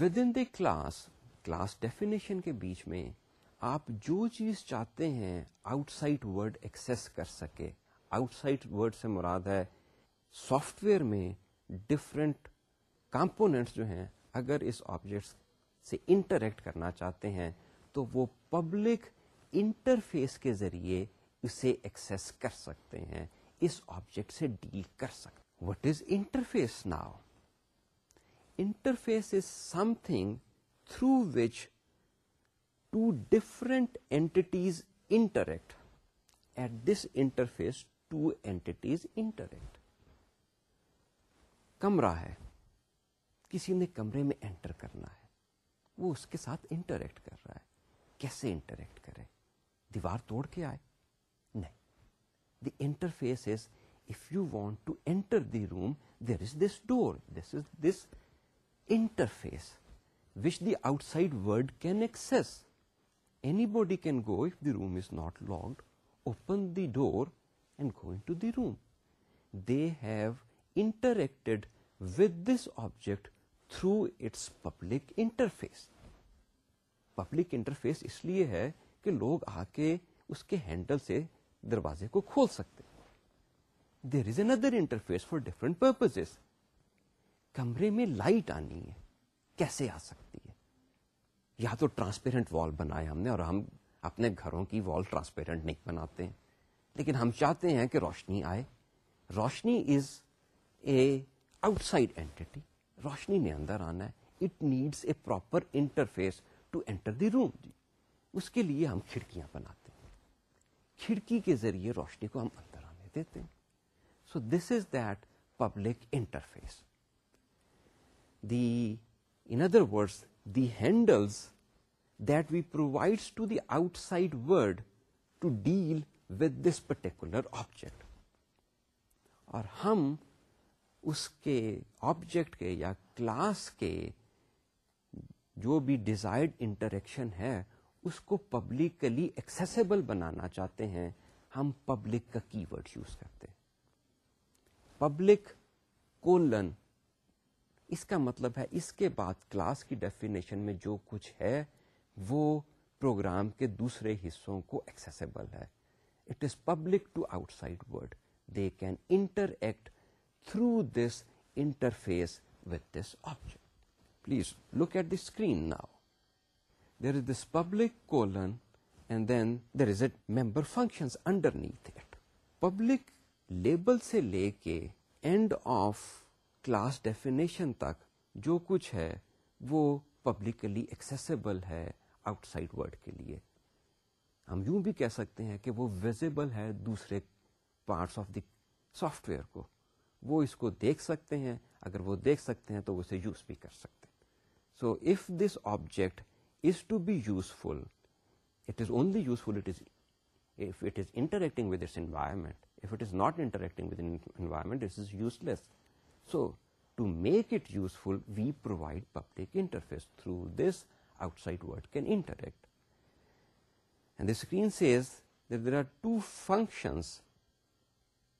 within the class class definition کے بیچ میں آپ جو چیز چاہتے ہیں outside world access کر سکے آؤٹ سائڈ ورڈ سے مراد ہے سافٹ ویئر میں ڈفرینٹ کمپوننٹس جو ہیں اگر اس آبجیکٹس سے انٹریکٹ کرنا چاہتے ہیں تو وہ پبلک انٹرفیس کے ذریعے اسے ایکسس کر سکتے ہیں اس آبجیکٹ سے ڈیل کر سکتے what is interface now interface is something through which two different entities interact at this interface two entities interact کمرہ ہے کسی نے کمرے میں انٹر کرنا ہے وہ اس کے ساتھ انٹریکٹ کر رہا ہے کیسے انٹریکٹ کرے دیوار توڑ کے آئے نہیں the interface is if you want to enter the room there is this door this is this interface which the outside world can everybody can go if the room is not lock open the door and going to the room they have interact with this object through its public interface public interface اس لیے ہے کہ لوگ آ کے اس کے handle سے دروازے کو کھول سکتے there is another interface for different purpose کمرے میں لائٹ آنی ہے کیسے آ سکتی یا تو ٹرانسپیرنٹ وال بنائے ہم نے اور ہم اپنے گھروں کی وال ٹرانسپیرنٹ نہیں بناتے ہیں لیکن ہم چاہتے ہیں کہ روشنی آئے Roshni is a outside entity Roshni نے اندر آنا ہے it needs a proper interface to enter the room اس کے لیے ہم کھڑکیاں بناتے ہیں کھڑکی کے ذریعے روشنی کو ہم اندر آنے دیتے ہیں so this is that public interface the in other words the handles provide to the outside world to deal with this particular object اور ہم اس کے آبجیکٹ کے یا کلاس کے جو بھی ڈیزائرڈ انٹریکشن ہے اس کو پبلکلی ایکسیسیبل بنانا چاہتے ہیں ہم پبلک کا کی ورڈ یوز کرتے ہیں پبلک کولن اس کا مطلب ہے اس کے بعد کلاس کی ڈیفینیشن میں جو کچھ ہے وہ پروگرام کے دوسرے حصوں کو ایکسیسیبل ہے it is public to outside world they can interact through this interface with this object please look at the screen now there is this public colon and then there is it member function underneath it public label سے لے کے end of class definition تک جو کچھ ہے وہ publicly accessible ہے outside world کے لیے ہم یوں بھی کہہ سکتے ہیں کہ وہ ویزیبل ہے دوسرے parts of the software کو وہ اس کو دیکھ سکتے ہیں اگر وہ دیکھ سکتے ہیں تو اسے یوز بھی کر سکتے ہیں so if this object is to be useful it is only useful it is interacting with interacting it is not interacting useless so to make it useful we provide public interface through this outside world can interact. And the screen says that there are two functions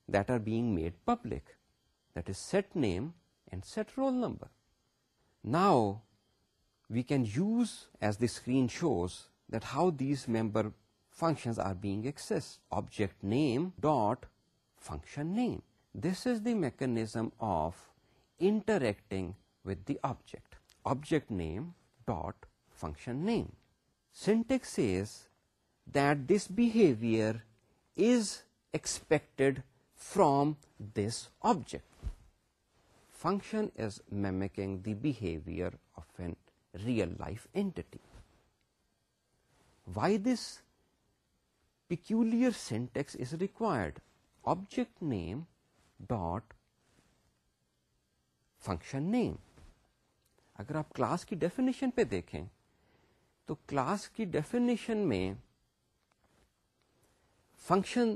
that are being made public, that is set name and set roll number. Now we can use, as the screen shows, that how these member functions are being accessed. Object name dot function name. This is the mechanism of interacting with the object. Object name dot function name syntax is that this behaviour is expected from this object function is mimicking the behaviour of an real life entity this peculiar syntax is required object name dot function name اگر آپ class کی definition پہ دیکھیں تو class کی definition میں function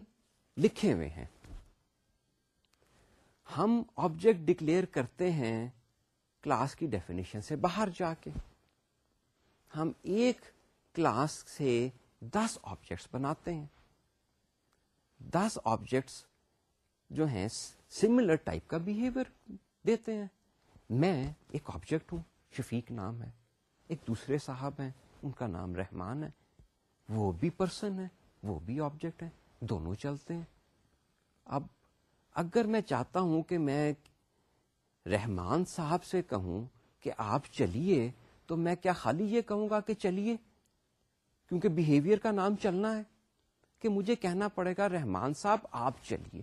لکھے ہوئے ہیں ہم آبجیکٹ ڈکلیئر کرتے ہیں کلاس کی ڈیفینیشن سے باہر جا کے ہم ایک کلاس سے دس آبجیکٹس بناتے ہیں دس آبجیکٹس جو ہیں سملر ٹائپ کا بہیویئر دیتے ہیں میں ایک آبجیکٹ ہوں شفیق نام ہے ایک دوسرے صاحب ہیں ان کا نام رحمان ہے وہ بھی پرسن ہے وہ بھی آبجیکٹ ہے دونوں چلتے ہیں اب اگر میں چاہتا ہوں کہ میں رحمان صاحب سے کہوں کہ آپ چلیے تو میں کیا خالی یہ کہوں گا کہ چلیے کیونکہ بہیویئر کا نام چلنا ہے کہ مجھے کہنا پڑے گا رحمان صاحب آپ چلیے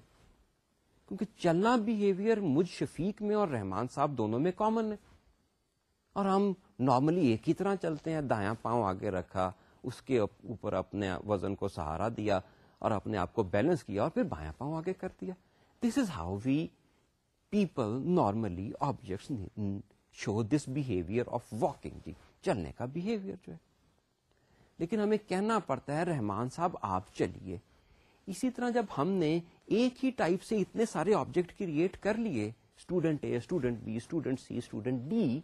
کیونکہ چلنا بہیویئر مجھ شفیق میں اور رحمان صاحب دونوں میں کامن ہے اور ہم نارملی ایک ہی طرح چلتے ہیں دایاں پاؤں آگے رکھا اس کے اوپر اپنے وزن کو سہارا دیا اور اپنے آپ کو بیلنس کیا اور پھر بایاں پاؤں آگے کر دیا this is how we people normally objects show this behaviour of walking جی چلنے کا بہیویئر جو ہے لیکن ہمیں کہنا پڑتا ہے رحمان صاحب آپ چلیے اسی طرح جب ہم نے ایک ہی ٹائپ سے اتنے سارے آبجیکٹ کریٹ کر لیے student A student B student C student D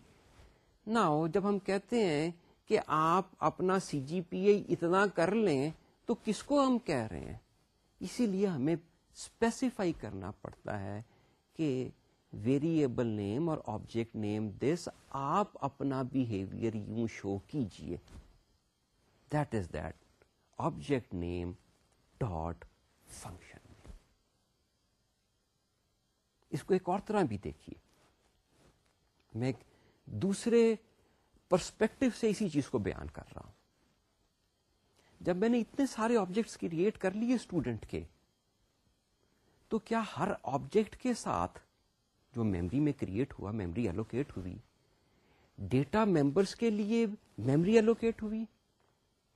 نہ ہو جب ہم کہتے ہیں کہ آپ اپنا سی جی پی اے اتنا کر لیں تو کس کو ہم کہہ رہے ہیں اسی لیے ہمیں اسپیسیفائی کرنا پڑتا ہے کہ ویریبل نیم اور آبجیکٹ نیم دس آپ اپنا بہیویئر یوں شو کیجئے that is that object name dot function اس کو ایک اور طرح بھی دیکھیے میں ایک دوسرے پرسپیکٹو سے اسی چیز کو بیان کر رہا ہوں جب میں نے اتنے سارے آبجیکٹس کریٹ کر لیے اسٹوڈنٹ کے تو کیا ہر آبجیکٹ کے ساتھ جو میمری میں کریٹ ہوا میمری الوکیٹ ہوئی ڈیٹا ممبرس کے لیے میمری الوکیٹ ہوئی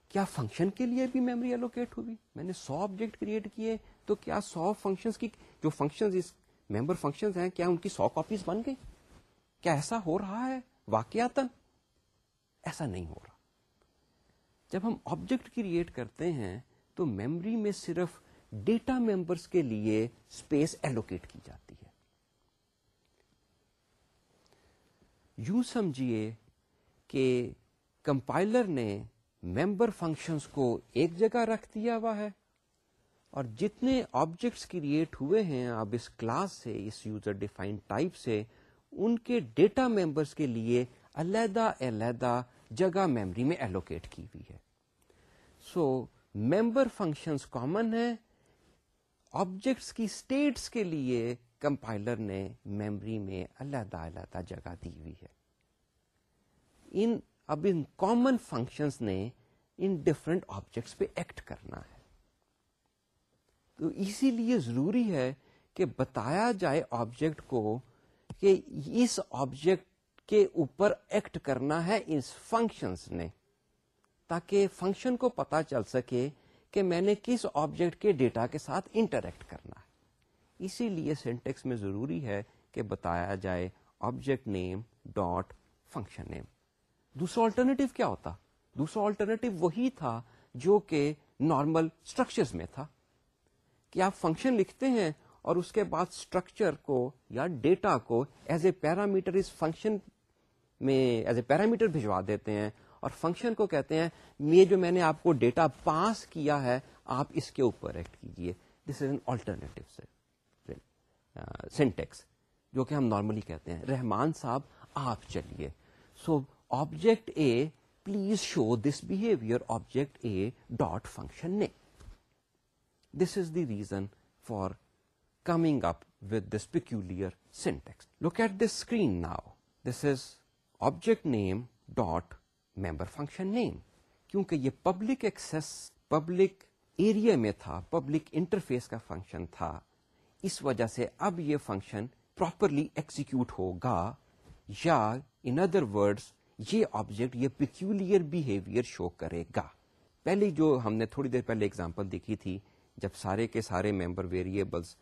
کیا فنکشن کے لیے بھی میمری الوکیٹ ہوئی میں نے سو آبجیکٹ کریٹ کیے تو کیا سو فنکشن کی جو فنکشن ممبر فنکشن ہیں کیا ان کی سو کاپیز بن گئی کیا ایسا ہو رہا ہے واقعات ایسا نہیں ہو رہا جب ہم آبجیکٹ کریٹ کرتے ہیں تو میمری میں صرف ڈیٹا ممبرس کے لیے اسپیس ایلوکیٹ کی جاتی ہے یوں سمجھیے کہ کمپائلر نے ممبر فنکشنس کو ایک جگہ رکھ دیا ہوا ہے اور جتنے آبجیکٹس کریٹ ہوئے ہیں آپ اس کلاس سے اس یوزر ڈیفائن ٹائپ سے ان کے ڈیٹا ممبرس کے لیے علیحدہ علیحدہ جگہ میمری میں ایلوکیٹ کی ہوئی ہے سو ممبر فنکشنز کامن ہے آبجیکٹس کی اسٹیٹس کے لیے کمپائلر نے میمری میں علیحدہ علیحدہ جگہ دی ہوئی ہے ان اب ان کامن فنکشنس نے ان ڈفرینٹ آبجیکٹس پہ ایکٹ کرنا ہے تو اسی لیے ضروری ہے کہ بتایا جائے آبجیکٹ کو کہ اس آبجیکٹ کے اوپر ایکٹ کرنا ہے اس فنکشن نے تاکہ فنکشن کو پتا چل سکے کہ میں نے کس آبجیکٹ کے ڈیٹا کے ساتھ انٹریکٹ کرنا ہے اسی لیے سینٹیکس میں ضروری ہے کہ بتایا جائے object name dot function name دوسرا آلٹرنیٹو کیا ہوتا دوسرا آلٹرنیٹو وہی تھا جو کہ نارمل اسٹرکچر میں تھا کہ آپ فنکشن لکھتے ہیں اور اس کے بعد اسٹرکچر کو یا ڈیٹا کو ایز اے پیرامیٹر اس فنکشن میں ایز اے پیرامیٹر بھجوا دیتے ہیں اور فنکشن کو کہتے ہیں یہ جو میں نے آپ کو ڈیٹا پاس کیا ہے آپ اس کے اوپر ایکٹ کیجیے this is an alternative syntax جو کہ ہم نارملی کہتے ہیں رحمان صاحب آپ چلیے so object A please show this behaviour object A dot function نے this is the reason for coming up with this peculiar syntax look at the screen now this is object name dot member function name کیونکہ یہ public ایکس public میں تھا public interface کا function تھا اس وجہ سے اب یہ فنکشن پراپرلی ایکزیکیوٹ ہوگا یا ان ادر ورڈ یہ آبجیکٹ یہ پیکولر بہیویئر شو کرے گا پہلی جو ہم نے تھوڑی دیر پہلے اگزامپل دیکھی تھی جب سارے کے سارے ممبر ویریئبلس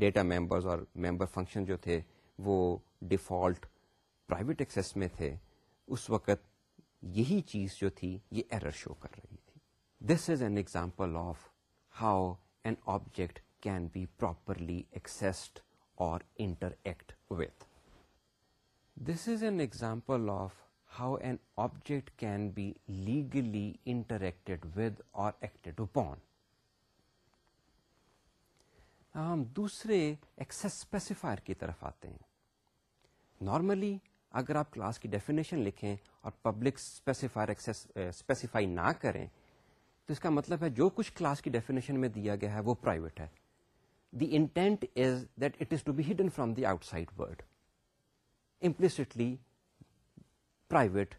ڈیٹا ممبرز اور ممبر فنکشن جو تھے وہ ڈیفالٹ پرائیویٹ ایکسیس میں تھے اس وقت یہی چیز جو تھی یہ ایرر شو کر رہی تھی this is an example of how an object can be properly accessed or interact with this is an example of how an object can be legally interacted with or acted upon ہم دوسرے access specifier کی طرف آتے ہیں normally اگر آپ class کی definition لکھیں اور پبلک اسپیسیفائر اسپیسیفائی نہ کریں تو اس کا مطلب ہے جو کچھ کلاس کی ڈیفینیشن میں دیا گیا ہے وہ پرائیویٹ ہے the intent is that it is to be hidden from the outside world implicitly private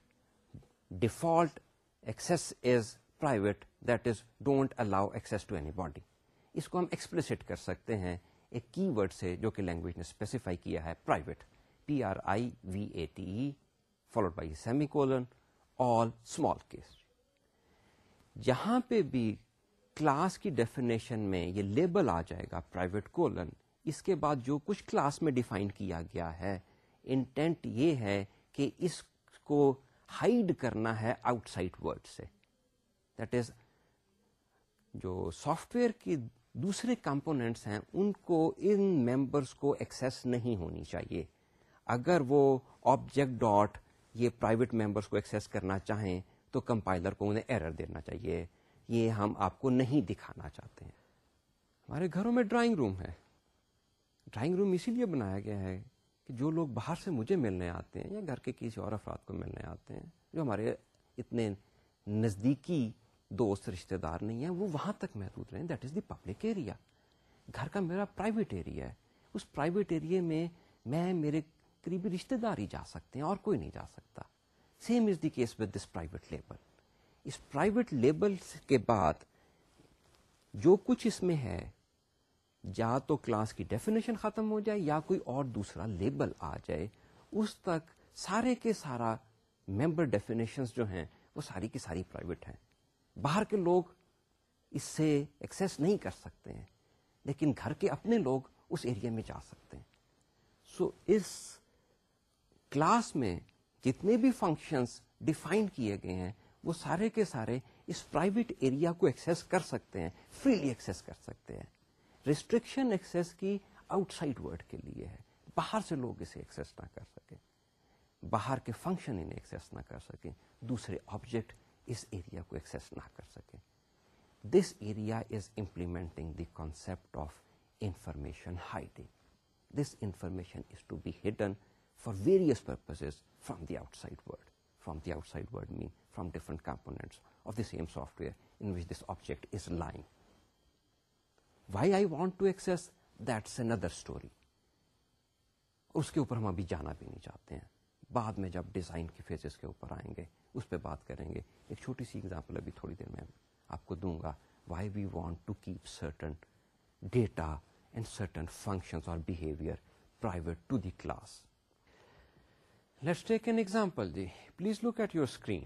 default access is private that is don't allow access to anybody اس کو ہم ایکسپلسٹ کر سکتے ہیں ایک کی ورڈ سے جو کہ لینگویج نے اسپیسیفائی کیا ہے private P R I V A T E followed by semicolon all small case یہاں پہ بھی کلاس کی ڈیفینیشن میں یہ لیبل آ جائے گا پرائیویٹ کولن اس کے بعد جو کچھ کلاس میں ڈیفائن کیا گیا ہے انٹینٹ یہ ہے کہ اس کو ہائڈ کرنا ہے آؤٹ سائڈ ورڈ سے دیٹ از جو سافٹ ویئر کی دوسرے کمپوننٹس ہیں ان کو ان ممبرس کو ایکسیس نہیں ہونی چاہیے اگر وہ آبجیکٹ ڈاٹ یہ پرائیویٹ ممبرس کو ایکسیس کرنا چاہیں تو کمپائلر کو انہیں ایرر دینا چاہیے یہ ہم آپ کو نہیں دکھانا چاہتے ہیں ہمارے گھروں میں ڈرائنگ روم ہے ڈرائنگ روم اسی لیے بنایا گیا ہے کہ جو لوگ باہر سے مجھے ملنے آتے ہیں یا گھر کے کسی اور افراد کو ملنے آتے ہیں جو ہمارے اتنے نزدیکی دوست رشتے دار نہیں ہیں وہ وہاں تک محدود رہے that is the public area گھر کا میرا پرائیویٹ ایریا ہے اس پرائیویٹ ایریا میں میں میرے قریبی رشتے دار ہی جا سکتے ہیں اور کوئی نہیں جا سکتا same is the case with this private label us private label کے بعد جو کچھ اس میں ہے یا تو کلاس کی ڈیفینیشن ختم ہو جائے یا کوئی اور دوسرا لیبل آ جائے اس تک سارے کے سارا ممبر ڈیفینیشن جو ہیں وہ ساری کی ساری پرائیویٹ ہیں باہر کے لوگ اس سے ایکسس نہیں کر سکتے ہیں لیکن گھر کے اپنے لوگ اس ایریا میں جا سکتے ہیں سو so, اس کلاس میں جتنے بھی فنکشنس ڈیفائن کیے گئے ہیں وہ سارے کے سارے اس پرائیویٹ ایریا کو ایکسیس کر سکتے ہیں فریلی ایکسیس کر سکتے ہیں ریسٹرکشن ایکسس کی آؤٹ سائڈ ورڈ کے لیے ہے باہر سے لوگ اسے ایکسیس نہ کر سکیں باہر کے فنکشن انہیں ایکسیس نہ کر سکیں دوسرے آبجیکٹ اس ایریا کو ایکس نہ کر سکے this area is implementing the concept of information hiding this information is to be hidden for various purposes from the outside world from the outside world mean from different component of the same software in which this object is lying why I want to access that's another story اس کے اوپر ہم ابھی جانا بھی نہیں چاہتے ہیں بعد میں جب ڈیزائن کے فیزز کے اوپر آئیں گے اس پہ بات کریں گے ایک چھوٹی سی اگزامپل ابھی تھوڑی دیر میں آپ کو دوں گا why we want to keep certain data and certain functions اور behaviour private to the class let's take an example G please look at your screen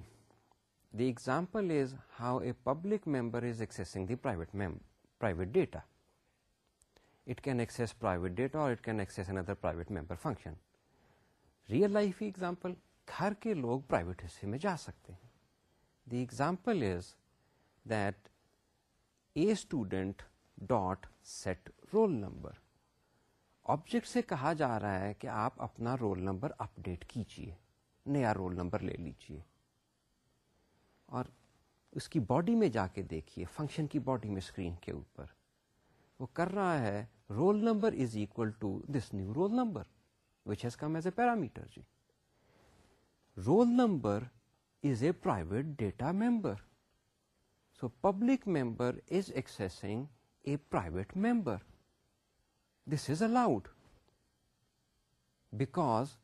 the example is how a public member is accessing the private private data it can access private data اور it can access another private member function real life example گھر کے لوگ private حصے میں جا سکتے ہیں دی example is that a student dot set roll number object سے کہا جا رہا ہے کہ آپ اپنا رول نمبر اپ ڈیٹ کیجیے نیا رول نمبر لے لیجیے اور اس کی باڈی میں جا کے دیکھیے فنکشن کی باڈی میں اسکرین کے اوپر وہ کر رہا ہے roll number is equal to this new roll number which has come as a parameter G. Roll number is a private data member. So public member is accessing a private member. This is allowed because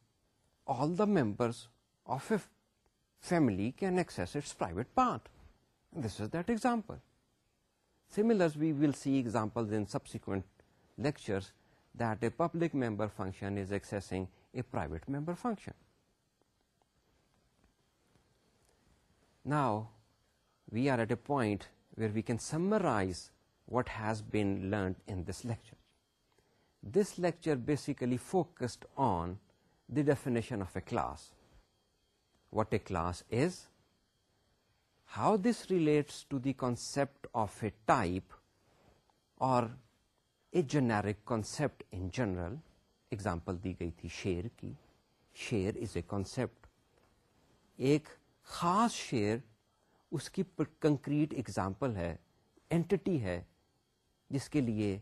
all the members of a family can access its private part. This is that example. Similarly, we will see examples in subsequent lectures that a public member function is accessing a private member function. Now, we are at a point where we can summarize what has been learned in this lecture. This lecture basically focused on the definition of a class, what a class is, how this relates to the concept of a type or generic concept in general example دی گئی تھی شیر کی شیر is a concept ایک خاص شیر اس کی کنکریٹ اگزامپل ہے اینٹی ہے جس کے لیے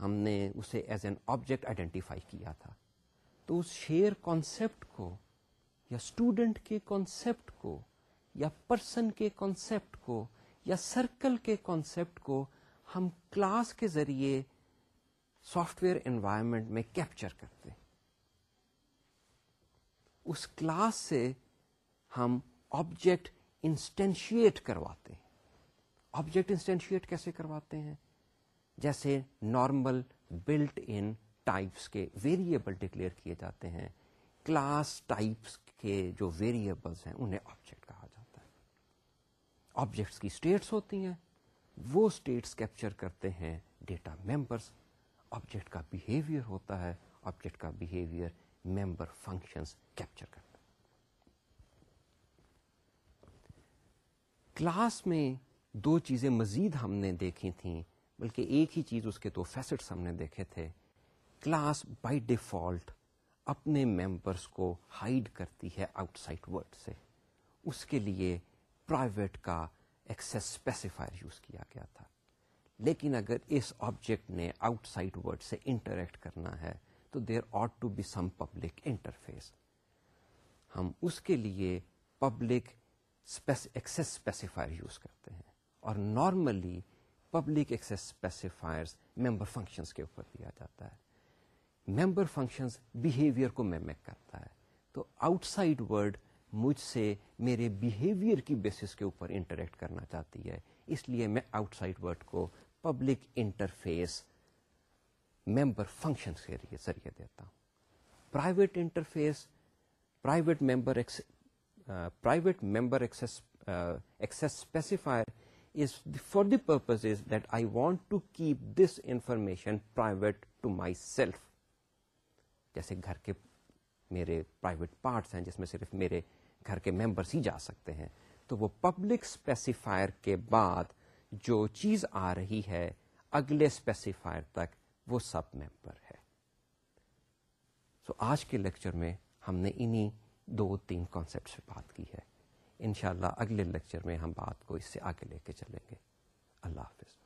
ہم نے اسے ایز این آبجیکٹ آئیڈینٹیفائی کیا تھا تو اس شیر کانسیپٹ کو یا اسٹوڈنٹ کے کانسیپٹ کو یا پرسن کے کانسیپٹ کو یا سرکل کے کانسیپٹ کو ہم کلاس کے ذریعے سافٹ ویئر انوائرمنٹ میں کیپچر کرتے ہیں اس کلاس سے ہم آبجیکٹ انسٹینشیٹ کرواتے ہیں آبجیکٹ انسٹینشیٹ کیسے کرواتے ہیں جیسے نارمل بلٹ ان ٹائپس کے ویریبل ڈکلیئر کیے جاتے ہیں کلاس ٹائپس کے جو ویریبلس ہیں انہیں آبجیکٹ کہا جاتا ہے آبجیکٹس کی اسٹیٹس ہوتی ہیں وہ اسٹیٹس کیپچر کرتے ہیں ڈیٹا ممبرس آبجیکٹ کا بہیویئر ہوتا ہے آبجیکٹ کا بہیویئر ممبر فنکشنز کیپچر کرتا کلاس میں دو چیزیں مزید ہم نے دیکھی تھیں بلکہ ایک ہی چیز اس کے دو فیسٹس ہم نے دیکھے تھے کلاس بائی ڈیفالٹ اپنے ممبرس کو ہائڈ کرتی ہے آؤٹ سائڈ ورڈ سے اس کے لیے پرائیویٹ کا ایکسس اسپیسیفائر یوز کیا گیا تھا لیکن اگر اس آبجیکٹ نے آؤٹ سائڈ ورڈ سے انٹریکٹ کرنا ہے تو there ought to be some public interface ہم اس کے لیے پبلک ایکسس اسپیسیفائر یوز کرتے ہیں اور normally public access specifier member functions کے اوپر دیا جاتا ہے ممبر فنکشنس بہیویئر کو میمک کرتا ہے تو آؤٹ سائڈ ورڈ مجھ سے میرے بہیویئر کی بیسس کے اوپر انٹریکٹ کرنا چاہتی ہے اس لیے میں آؤٹ سائڈ ورڈ کو پبلک انٹرفیس ممبر فنکشن کے ذریعے دیتا ہوں private interface private member private member access specifier is for the purpose is that I want to keep this information private to myself جیسے گھر کے میرے پرائیویٹ پارٹس ہیں جس میں صرف میرے گھر کے ممبرس ہی جا سکتے ہیں تو وہ پبلک اسپیسیفائر کے بعد جو چیز آ رہی ہے اگلے اسپیسیفائر تک وہ سب ممبر ہے سو so, آج کے لیکچر میں ہم نے انہی دو تین کانسیپٹ سے بات کی ہے انشاءاللہ اگلے لیکچر میں ہم بات کو اس سے آگے لے کے چلیں گے اللہ حافظ